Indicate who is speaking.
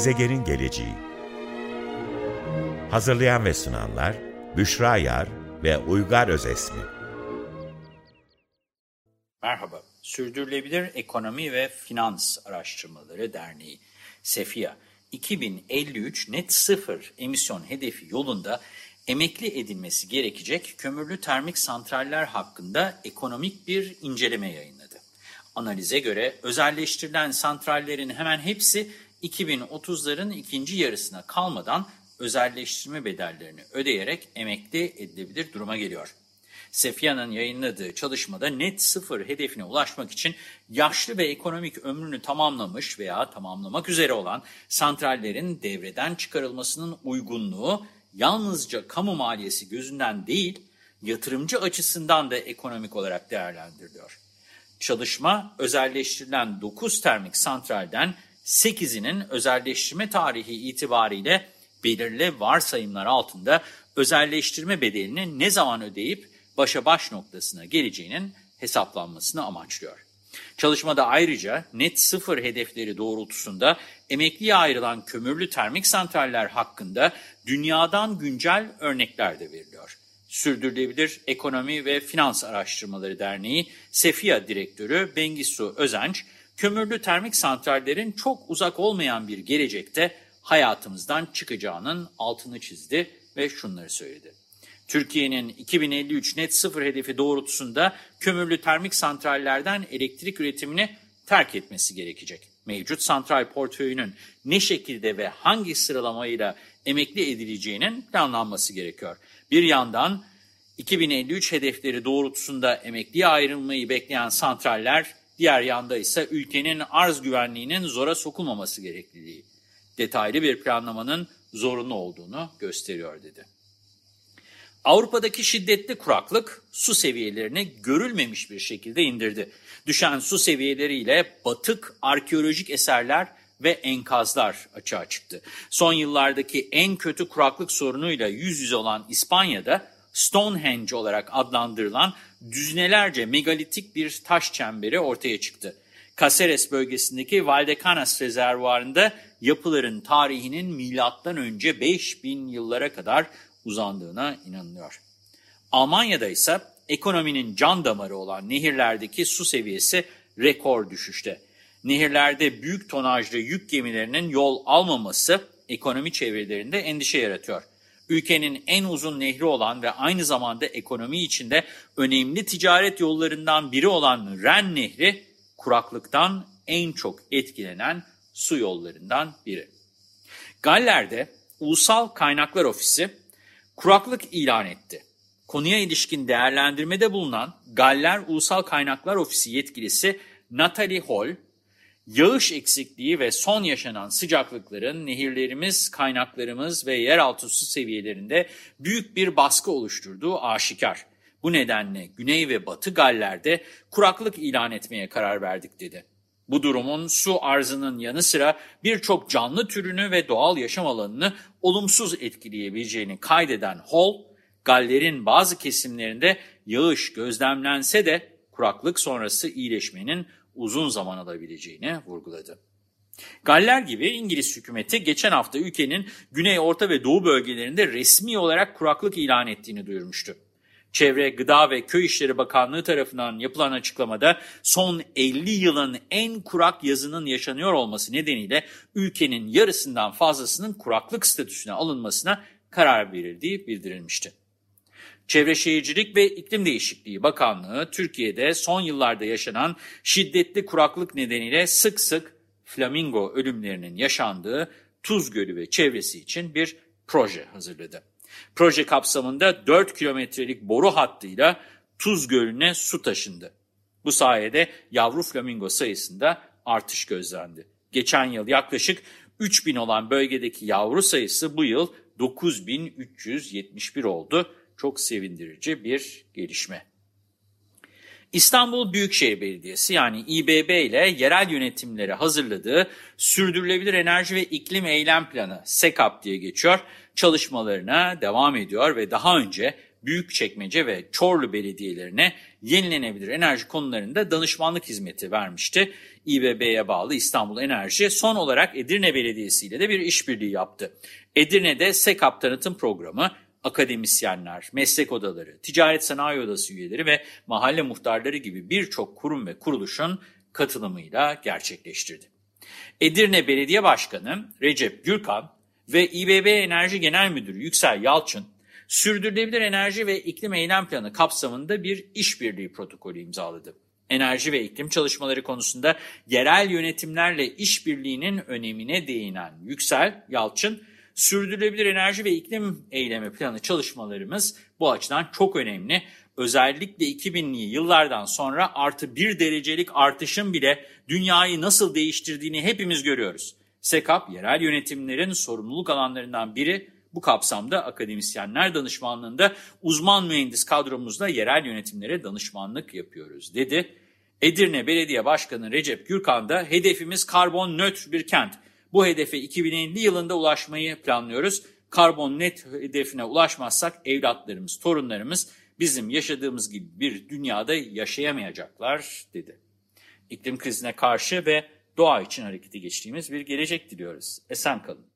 Speaker 1: Gezegenin geleceği Hazırlayan ve sunanlar Büşra Yar ve Uygar Özesmi
Speaker 2: Merhaba, Sürdürülebilir Ekonomi ve Finans Araştırmaları Derneği, SEFIA, 2053 net sıfır emisyon hedefi yolunda emekli edilmesi gerekecek kömürlü termik santraller hakkında ekonomik bir inceleme yayınladı. Analize göre özelleştirilen santrallerin hemen hepsi 2030'ların ikinci yarısına kalmadan özelleştirme bedellerini ödeyerek emekli edilebilir duruma geliyor. Sefya'nın yayınladığı çalışmada net sıfır hedefine ulaşmak için yaşlı ve ekonomik ömrünü tamamlamış veya tamamlamak üzere olan santrallerin devreden çıkarılmasının uygunluğu yalnızca kamu maliyesi gözünden değil, yatırımcı açısından da ekonomik olarak değerlendiriliyor. Çalışma özelleştirilen 9 termik santralden 8'inin özelleştirme tarihi itibariyle belirli varsayımlar altında özelleştirme bedelini ne zaman ödeyip başa baş noktasına geleceğinin hesaplanmasını amaçlıyor. Çalışmada ayrıca net sıfır hedefleri doğrultusunda emekliye ayrılan kömürlü termik santraller hakkında dünyadan güncel örnekler de veriliyor. Sürdürülebilir Ekonomi ve Finans Araştırmaları Derneği SEFIA Direktörü Bengisu Özenç, kömürlü termik santrallerin çok uzak olmayan bir gelecekte hayatımızdan çıkacağının altını çizdi ve şunları söyledi. Türkiye'nin 2053 net sıfır hedefi doğrultusunda kömürlü termik santrallerden elektrik üretimini terk etmesi gerekecek. Mevcut santral portföyünün ne şekilde ve hangi sıralamayla emekli edileceğinin planlanması gerekiyor. Bir yandan 2053 hedefleri doğrultusunda emekliye ayrılmayı bekleyen santraller, diğer yanda ise ülkenin arz güvenliğinin zora sokulmaması gerekliliği. Detaylı bir planlamanın zorunlu olduğunu gösteriyor dedi. Avrupa'daki şiddetli kuraklık su seviyelerini görülmemiş bir şekilde indirdi. Düşen su seviyeleriyle batık arkeolojik eserler ve enkazlar açığa çıktı. Son yıllardaki en kötü kuraklık sorunuyla yüz yüze olan İspanya'da Stonehenge olarak adlandırılan düzinelerce megalitik bir taş çemberi ortaya çıktı. Caceres bölgesindeki Valdecanas rezervuarında yapıların tarihinin milattan önce 5000 yıllara kadar uzandığına inanılıyor. Almanya'da ise ekonominin can damarı olan nehirlerdeki su seviyesi rekor düşüşte. Nehirlerde büyük tonajlı yük gemilerinin yol almaması ekonomi çevrelerinde endişe yaratıyor. Ülkenin en uzun nehri olan ve aynı zamanda ekonomi içinde önemli ticaret yollarından biri olan Ren Nehri, kuraklıktan en çok etkilenen su yollarından biri. Galler'de Ulusal Kaynaklar Ofisi kuraklık ilan etti. Konuya ilişkin değerlendirmede bulunan Galler Ulusal Kaynaklar Ofisi yetkilisi Natalie Hall, yağış eksikliği ve son yaşanan sıcaklıkların nehirlerimiz, kaynaklarımız ve yeraltı su seviyelerinde büyük bir baskı oluşturduğu aşikar. Bu nedenle Güney ve Batı Galler'de kuraklık ilan etmeye karar verdik dedi. Bu durumun su arzının yanı sıra birçok canlı türünü ve doğal yaşam alanını olumsuz etkileyebileceğini kaydeden Hall, Galler'in bazı kesimlerinde yağış gözlemlense de kuraklık sonrası iyileşmenin uzun zaman alabileceğini vurguladı. Galler gibi İngiliz hükümeti geçen hafta ülkenin güney, orta ve doğu bölgelerinde resmi olarak kuraklık ilan ettiğini duyurmuştu. Çevre, Gıda ve Köy İşleri Bakanlığı tarafından yapılan açıklamada son 50 yılın en kurak yazının yaşanıyor olması nedeniyle ülkenin yarısından fazlasının kuraklık statüsüne alınmasına karar verildiği bildirilmişti. Çevre Şehircilik ve İklim Değişikliği Bakanlığı Türkiye'de son yıllarda yaşanan şiddetli kuraklık nedeniyle sık sık flamingo ölümlerinin yaşandığı Tuz Gölü ve çevresi için bir proje hazırladı. Proje kapsamında 4 kilometrelik boru hattıyla Tuz Gölü'ne su taşındı. Bu sayede yavru flamingo sayısında artış gözlendi. Geçen yıl yaklaşık 3000 olan bölgedeki yavru sayısı bu yıl 9371 oldu. Çok sevindirici bir gelişme. İstanbul Büyükşehir Belediyesi yani İBB ile yerel yönetimleri hazırladığı Sürdürülebilir Enerji ve İklim Eylem Planı SEKAP diye geçiyor çalışmalarına devam ediyor ve daha önce Büyükçekmece ve Çorlu belediyelerine yenilenebilir enerji konularında danışmanlık hizmeti vermişti. İBB'ye bağlı İstanbul Enerji son olarak Edirne Belediyesi ile de bir işbirliği yaptı. Edirne'de SEKAP tanıtım programı akademisyenler, meslek odaları, ticaret sanayi odası üyeleri ve mahalle muhtarları gibi birçok kurum ve kuruluşun katılımıyla gerçekleştirdi. Edirne Belediye Başkanı Recep Gürkan ve İBB Enerji Genel Müdürü Yüksel Yalçın, Sürdürülebilir Enerji ve İklim Eylem Planı kapsamında bir işbirliği protokolü imzaladı. Enerji ve iklim çalışmaları konusunda yerel yönetimlerle işbirliğinin önemine değinen Yüksel Yalçın, sürdürülebilir enerji ve iklim eylemi planı çalışmalarımız bu açıdan çok önemli. Özellikle 2000'li yıllardan sonra artı bir derecelik artışın bile dünyayı nasıl değiştirdiğini hepimiz görüyoruz. SEKAP, yerel yönetimlerin sorumluluk alanlarından biri. Bu kapsamda akademisyenler danışmanlığında uzman mühendis kadromuzla yerel yönetimlere danışmanlık yapıyoruz dedi. Edirne Belediye Başkanı Recep Gürkan da hedefimiz karbon nötr bir kent. Bu hedefe 2050 yılında ulaşmayı planlıyoruz. Karbon net hedefine ulaşmazsak evlatlarımız, torunlarımız bizim yaşadığımız gibi bir dünyada yaşayamayacaklar dedi. İklim krizine karşı ve doğa için harekete geçtiğimiz bir gelecek diliyoruz. Esen kalın.